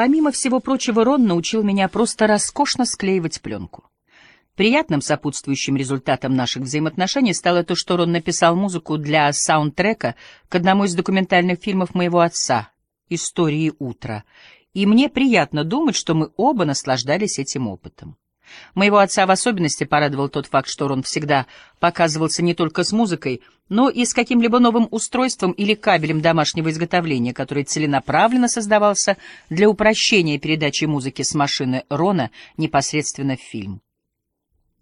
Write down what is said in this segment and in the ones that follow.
Помимо всего прочего, Рон научил меня просто роскошно склеивать пленку. Приятным сопутствующим результатом наших взаимоотношений стало то, что Рон написал музыку для саундтрека к одному из документальных фильмов моего отца «Истории утра», и мне приятно думать, что мы оба наслаждались этим опытом. Моего отца в особенности порадовал тот факт, что Рон всегда показывался не только с музыкой, но и с каким-либо новым устройством или кабелем домашнего изготовления, который целенаправленно создавался для упрощения передачи музыки с машины Рона непосредственно в фильм.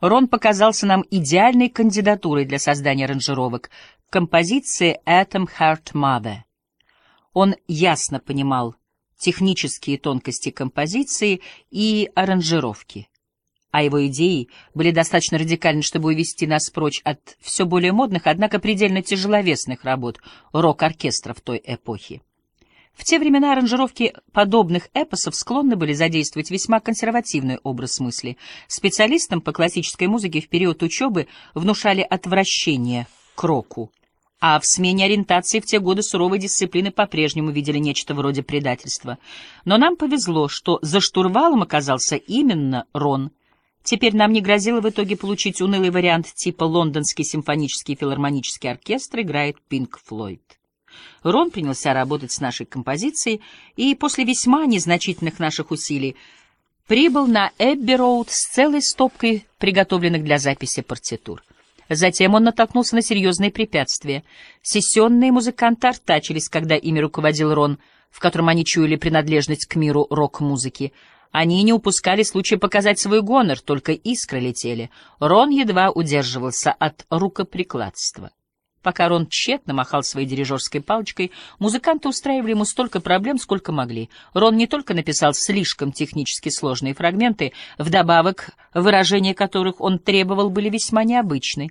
Рон показался нам идеальной кандидатурой для создания аранжировок композиции «Atom Heart Mother». Он ясно понимал технические тонкости композиции и аранжировки а его идеи были достаточно радикальны, чтобы увести нас прочь от все более модных, однако предельно тяжеловесных работ рок-оркестров той эпохи. В те времена аранжировки подобных эпосов склонны были задействовать весьма консервативный образ мысли. Специалистам по классической музыке в период учебы внушали отвращение к року, а в смене ориентации в те годы суровой дисциплины по-прежнему видели нечто вроде предательства. Но нам повезло, что за штурвалом оказался именно Рон — Теперь нам не грозило в итоге получить унылый вариант типа «Лондонский симфонический филармонический оркестр играет Пинк Флойд». Рон принялся работать с нашей композицией, и после весьма незначительных наших усилий прибыл на Эбби-Роуд с целой стопкой приготовленных для записи партитур. Затем он натолкнулся на серьезные препятствия. Сессионные музыканты артачились, когда ими руководил Рон, в котором они чуяли принадлежность к миру рок-музыки — они не упускали случая показать свой гонор, только искры летели. Рон едва удерживался от рукоприкладства. Пока Рон тщетно махал своей дирижерской палочкой, музыканты устраивали ему столько проблем, сколько могли. Рон не только написал слишком технически сложные фрагменты, вдобавок выражения которых он требовал были весьма необычны.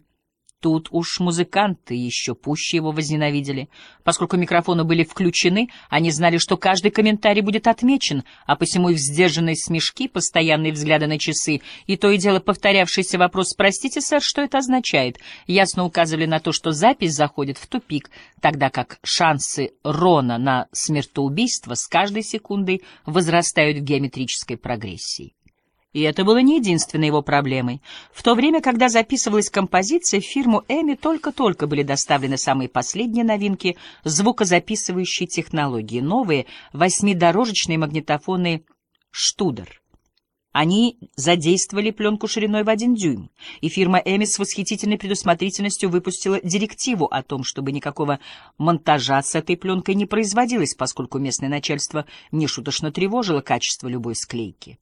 Тут уж музыканты еще пуще его возненавидели. Поскольку микрофоны были включены, они знали, что каждый комментарий будет отмечен, а посему их сдержанные смешки, постоянные взгляды на часы и то и дело повторявшийся вопрос «Простите, сэр, что это означает?» ясно указывали на то, что запись заходит в тупик, тогда как шансы Рона на смертоубийство с каждой секундой возрастают в геометрической прогрессии. И это было не единственной его проблемой. В то время, когда записывалась композиция, в фирму Эми только-только были доставлены самые последние новинки звукозаписывающей технологии, новые восьмидорожечные магнитофоны «Штудер». Они задействовали пленку шириной в один дюйм, и фирма Эми с восхитительной предусмотрительностью выпустила директиву о том, чтобы никакого монтажа с этой пленкой не производилось, поскольку местное начальство нешуточно тревожило качество любой склейки.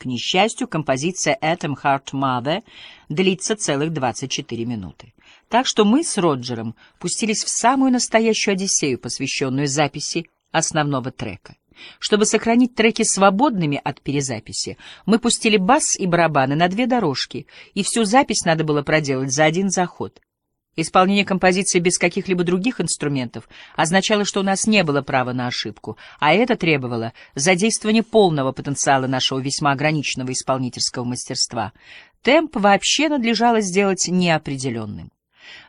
К несчастью, композиция «Atom Heart Mother» длится целых 24 минуты. Так что мы с Роджером пустились в самую настоящую одиссею, посвященную записи основного трека. Чтобы сохранить треки свободными от перезаписи, мы пустили бас и барабаны на две дорожки, и всю запись надо было проделать за один заход. Исполнение композиции без каких-либо других инструментов означало, что у нас не было права на ошибку, а это требовало задействования полного потенциала нашего весьма ограниченного исполнительского мастерства. Темп вообще надлежало сделать неопределенным.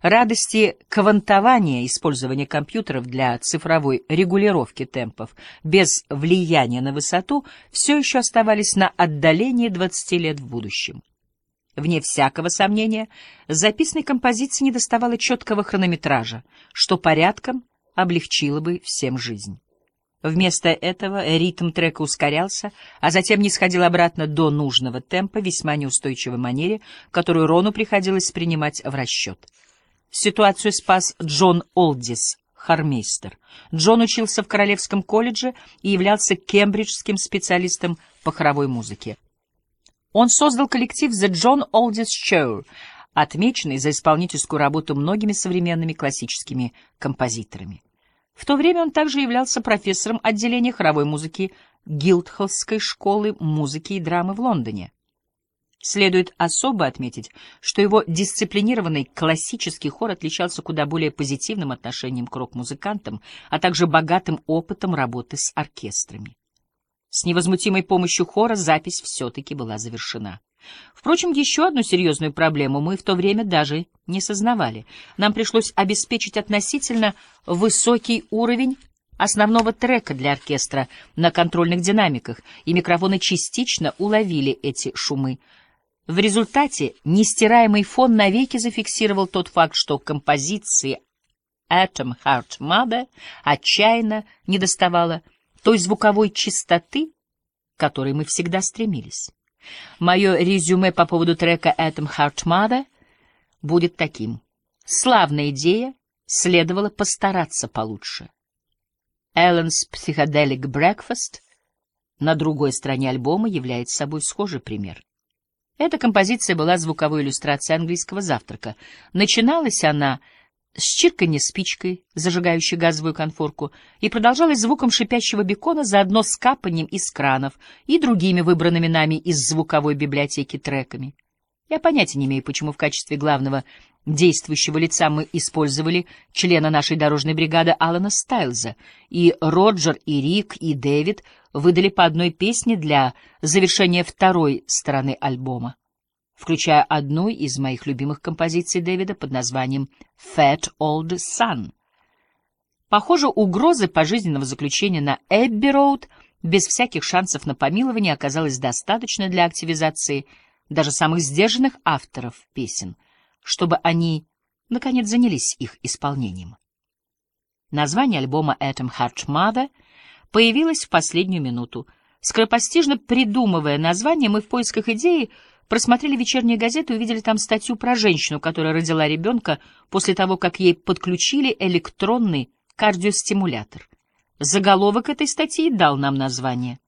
Радости квантования использования компьютеров для цифровой регулировки темпов без влияния на высоту все еще оставались на отдалении 20 лет в будущем. Вне всякого сомнения, записанной композиции недоставало четкого хронометража, что порядком облегчило бы всем жизнь. Вместо этого ритм трека ускорялся, а затем не сходил обратно до нужного темпа весьма неустойчивой манере, которую Рону приходилось принимать в расчет. Ситуацию спас Джон Олдис, хармейстер. Джон учился в Королевском колледже и являлся кембриджским специалистом по хоровой музыке. Он создал коллектив The John Aldis Show, отмеченный за исполнительскую работу многими современными классическими композиторами. В то время он также являлся профессором отделения хоровой музыки Гилдхоллской школы музыки и драмы в Лондоне. Следует особо отметить, что его дисциплинированный классический хор отличался куда более позитивным отношением к рок-музыкантам, а также богатым опытом работы с оркестрами. С невозмутимой помощью хора запись все-таки была завершена. Впрочем, еще одну серьезную проблему мы в то время даже не сознавали. Нам пришлось обеспечить относительно высокий уровень основного трека для оркестра на контрольных динамиках, и микрофоны частично уловили эти шумы. В результате нестираемый фон навеки зафиксировал тот факт, что композиции Atom Heart Mother отчаянно недоставало той звуковой чистоты, к которой мы всегда стремились. Мое резюме по поводу трека Atom Heart Mother будет таким. Славная идея, следовало постараться получше. Эллен's Psychedelic Breakfast на другой стороне альбома является собой схожий пример. Эта композиция была звуковой иллюстрацией английского завтрака. Начиналась она с чирканья спичкой, зажигающей газовую конфорку, и продолжалась звуком шипящего бекона, заодно с капанием из кранов и другими выбранными нами из звуковой библиотеки треками. Я понятия не имею, почему в качестве главного действующего лица мы использовали члена нашей дорожной бригады Алана Стайлза, и Роджер, и Рик, и Дэвид выдали по одной песне для завершения второй стороны альбома включая одну из моих любимых композиций Дэвида под названием «Fat Old Sun». Похоже, угрозы пожизненного заключения на Эбби-Роуд без всяких шансов на помилование оказалось достаточно для активизации даже самых сдержанных авторов песен, чтобы они, наконец, занялись их исполнением. Название альбома «Atom Heart Mother» появилось в последнюю минуту. Скоропостижно придумывая название, мы в поисках идеи — Просмотрели вечерние газеты и увидели там статью про женщину, которая родила ребенка после того, как ей подключили электронный кардиостимулятор. Заголовок этой статьи дал нам название.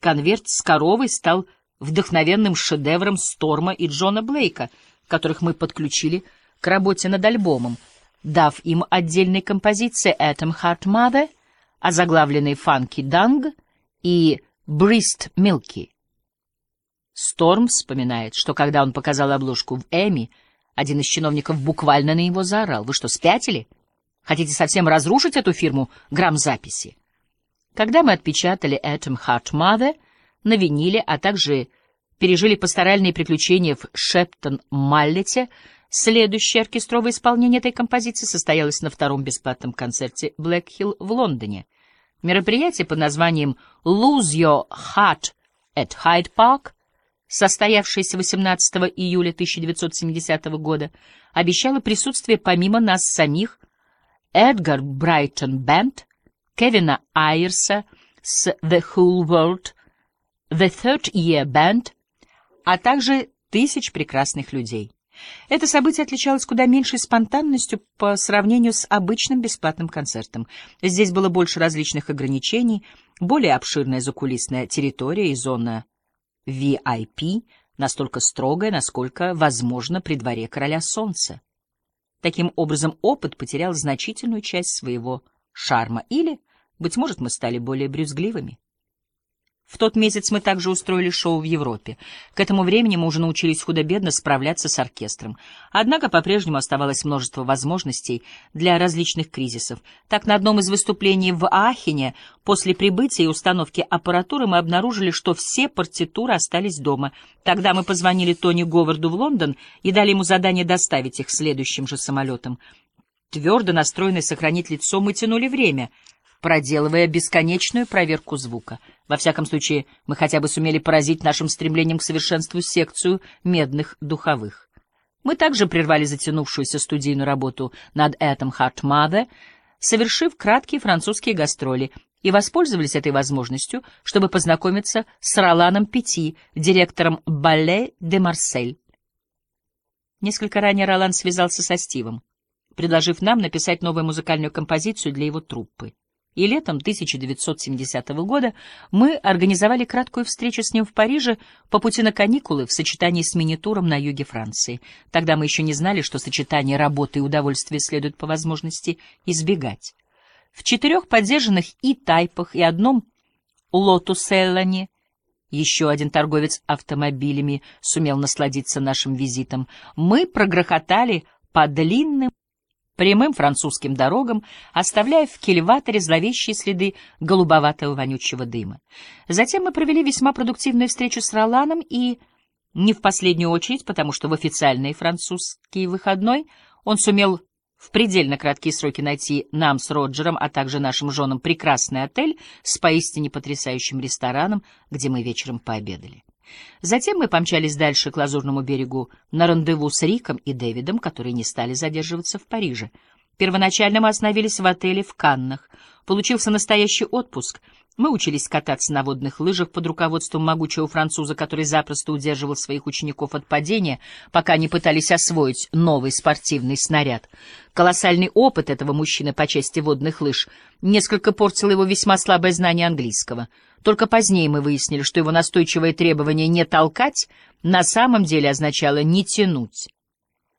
Конверт с коровой стал вдохновенным шедевром Сторма и Джона Блейка, которых мы подключили к работе над альбомом, дав им отдельные композиции Atom Heart Mother, озаглавленные Funky Dung и Breast Milky. Сторм вспоминает, что когда он показал обложку в Эми, один из чиновников буквально на него заорал. «Вы что, спятили? Хотите совсем разрушить эту фирму грамзаписи?» Когда мы отпечатали Atom Heart Mother на виниле, а также пережили пасторальные приключения в Шептон-Маллете, следующее оркестровое исполнение этой композиции состоялось на втором бесплатном концерте Black Hill в Лондоне. Мероприятие под названием «Lose Your Heart at Hyde Park» состоявшаяся 18 июля 1970 года, обещала присутствие помимо нас самих Эдгар Брайтон Бенд, Кевина Айерса с The Whole World, The Third Year Band, а также тысяч прекрасных людей. Это событие отличалось куда меньшей спонтанностью по сравнению с обычным бесплатным концертом. Здесь было больше различных ограничений, более обширная закулисная территория и зона VIP настолько строгая, насколько возможно при дворе короля солнца. Таким образом, опыт потерял значительную часть своего шарма, или, быть может, мы стали более брюзгливыми. В тот месяц мы также устроили шоу в Европе. К этому времени мы уже научились худо-бедно справляться с оркестром. Однако по-прежнему оставалось множество возможностей для различных кризисов. Так, на одном из выступлений в Аахене после прибытия и установки аппаратуры мы обнаружили, что все партитуры остались дома. Тогда мы позвонили Тони Говарду в Лондон и дали ему задание доставить их следующим же самолетом. Твердо настроенные сохранить лицо, мы тянули время — проделывая бесконечную проверку звука. Во всяком случае, мы хотя бы сумели поразить нашим стремлением к совершенству секцию медных духовых. Мы также прервали затянувшуюся студийную работу над Этом Heart совершив краткие французские гастроли, и воспользовались этой возможностью, чтобы познакомиться с Роланом Пяти, директором Балле де Марсель. Несколько ранее Ролан связался со Стивом, предложив нам написать новую музыкальную композицию для его труппы и летом 1970 года мы организовали краткую встречу с ним в Париже по пути на каникулы в сочетании с мини-туром на юге Франции. Тогда мы еще не знали, что сочетание работы и удовольствия следует по возможности избегать. В четырех поддержанных и тайпах и одном лотуселлане еще один торговец автомобилями сумел насладиться нашим визитом. Мы прогрохотали по длинным прямым французским дорогам, оставляя в кильваторе зловещие следы голубоватого вонючего дыма. Затем мы провели весьма продуктивную встречу с Роланом и, не в последнюю очередь, потому что в официальный французский выходной он сумел в предельно краткие сроки найти нам с Роджером, а также нашим женам прекрасный отель с поистине потрясающим рестораном, где мы вечером пообедали. Затем мы помчались дальше к Лазурному берегу на рандеву с Риком и Дэвидом, которые не стали задерживаться в Париже. Первоначально мы остановились в отеле в Каннах. Получился настоящий отпуск — мы учились кататься на водных лыжах под руководством могучего француза, который запросто удерживал своих учеников от падения, пока они пытались освоить новый спортивный снаряд. Колоссальный опыт этого мужчины по части водных лыж несколько портил его весьма слабое знание английского. Только позднее мы выяснили, что его настойчивое требование «не толкать» на самом деле означало «не тянуть».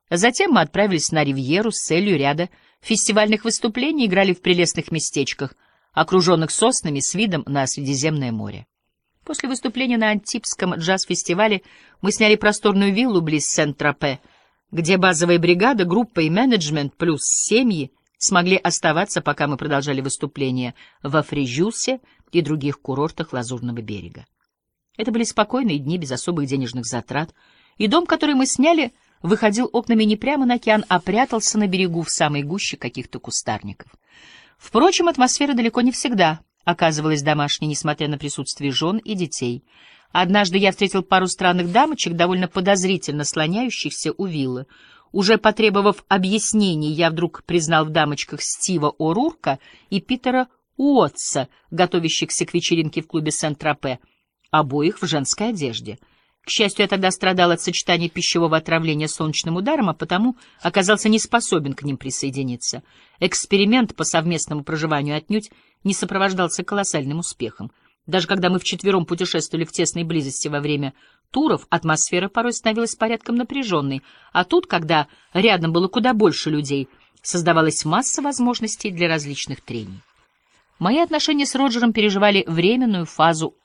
Затем мы отправились на Ривьеру с целью ряда фестивальных выступлений, играли в прелестных местечках — окруженных соснами с видом на Средиземное море. После выступления на Антипском джаз-фестивале мы сняли просторную виллу близ Сент-Тропе, где базовая бригада, группа и менеджмент плюс семьи смогли оставаться, пока мы продолжали выступления во Фрижюсе и других курортах Лазурного берега. Это были спокойные дни без особых денежных затрат, и дом, который мы сняли, выходил окнами не прямо на океан, а прятался на берегу в самой гуще каких-то кустарников. Впрочем, атмосфера далеко не всегда оказывалась домашней, несмотря на присутствие жен и детей. Однажды я встретил пару странных дамочек, довольно подозрительно слоняющихся у виллы. Уже потребовав объяснений, я вдруг признал в дамочках Стива О'Рурка и Питера Уотса, готовящихся к вечеринке в клубе Сент-Тропе, обоих в женской одежде — к счастью, я тогда страдал от сочетания пищевого отравления солнечным ударом, а потому оказался не способен к ним присоединиться. Эксперимент по совместному проживанию отнюдь не сопровождался колоссальным успехом. Даже когда мы вчетвером путешествовали в тесной близости во время туров, атмосфера порой становилась порядком напряженной, а тут, когда рядом было куда больше людей, создавалась масса возможностей для различных трений. Мои отношения с Роджером переживали временную фазу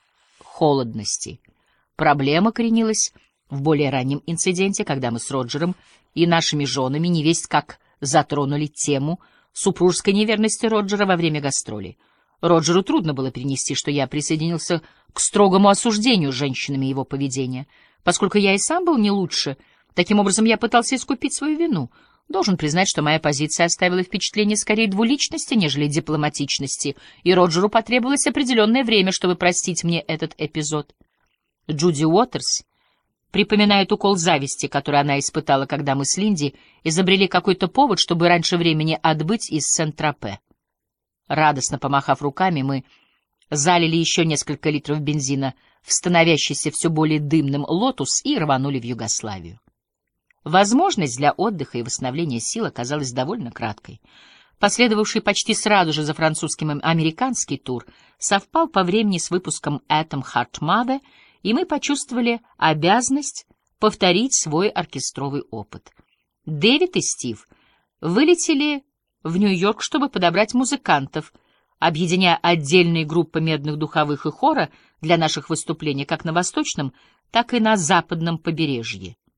холодности — Проблема коренилась в более раннем инциденте, когда мы с Роджером и нашими женами невесть как затронули тему супружеской неверности Роджера во время гастролей. Роджеру трудно было перенести, что я присоединился к строгому осуждению женщинами его поведения. Поскольку я и сам был не лучше, таким образом я пытался искупить свою вину. Должен признать, что моя позиция оставила впечатление скорее двуличности, нежели дипломатичности, и Роджеру потребовалось определенное время, чтобы простить мне этот эпизод. Джуди Уотерс припоминает укол зависти, который она испытала, когда мы с Линди изобрели какой-то повод, чтобы раньше времени отбыть из Сент-Тропе. Радостно помахав руками, мы залили еще несколько литров бензина в становящийся все более дымным «Lotus» и рванули в Югославию. Возможность для отдыха и восстановления сил оказалась довольно краткой. Последовавший почти сразу же за французским американский тур совпал по времени с выпуском «Atom Heart Mother» и мы почувствовали обязанность повторить свой оркестровый опыт. Дэвид и Стив вылетели в Нью-Йорк, чтобы подобрать музыкантов, объединяя отдельные группы медных духовых и хора для наших выступлений как на восточном, так и на западном побережье.